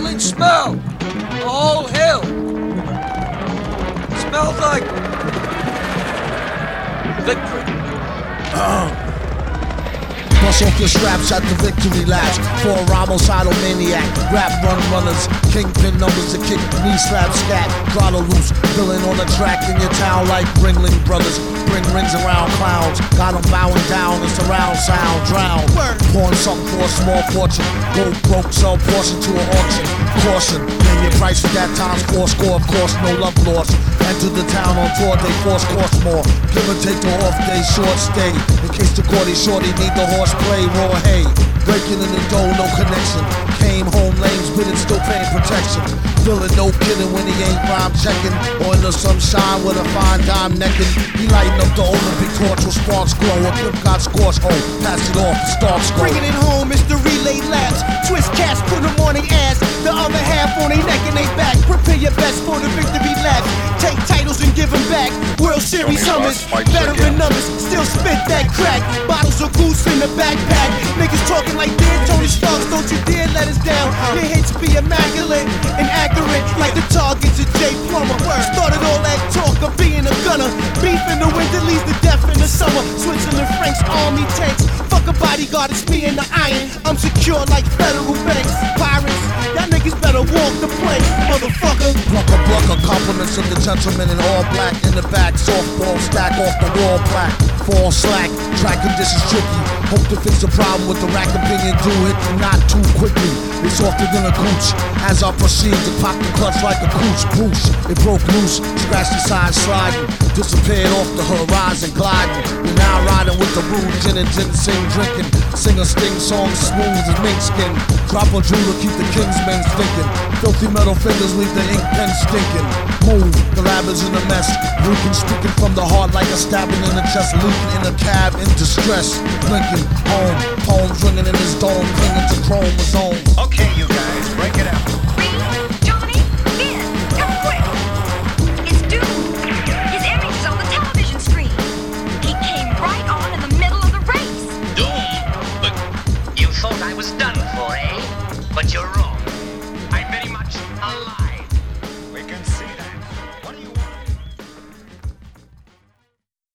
sizzling smell. Smells like victory. Oh, Bust off your straps at the victory laps. For a Ramos maniac, rap run runners, kingpin numbers to kick, knee slap scat, throttle loose, villain on the track in your town like Ringling Brothers. Bring rings around clowns, got 'em bowing down, it's a round sound, drown. Pouring something for a small fortune, go broke, sell portion to an auction. Caution, your price for that times four score, of course, no love lost. Enter the town on tour, they force cost more. Give and take the off day, short stay. In case the cordy shorty need the horseplay, raw hay. Breaking in the door, no connection. Came home lanes, but it's still paying protection. Feeling no kidding when he ain't rhyme checking. Or in the sunshine with a fine dime necking. He lighting up the Olympic torch with sparks glow. A clip got scorched, oh, pass it off, the starts go. Bringing it home, it's the relay Series summers, veteran numbers. Still spit that crack. Bottles of goose in the backpack. Niggas talking like dear Tony Starks. Don't you dare let us down. Your hits be immaculate and accurate like the targets of Jake Plummer. Started all that talk of being a gunner. Beef in the winter leads to death in the summer. Switzerland Frank's army tanks. Fuck a bodyguard, it's me and the iron. I'm secure like federal banks. Pirates, y'all niggas better walk the plank, motherfucker. Blucker, of the gentleman in all black in the back. Softball stack off the wall black. Fall slack, track conditions tricky. Hope to fix the problem with the rack opinion. Do it not too quickly. It's softer than a gooch. As I proceed to pop the clutch like a cooch. Boosh, it broke loose. Scratched the side sliding. Disappeared off the horizon, gliding. Riding with the rude gin and ginseng drinking. Sing a sting song smooth as mink skin. Drop a jewel to keep the kingsmen thinking. Filthy metal fingers leave the ink pen stinking. Move, the lab is in a mess. Reeking, speaking from the heart like a stabbing in the chest. Leaking in a cab in distress. Blinking, home, poems ringing in his dome. Clinging done for, eh? But you're wrong. I'm very much alive.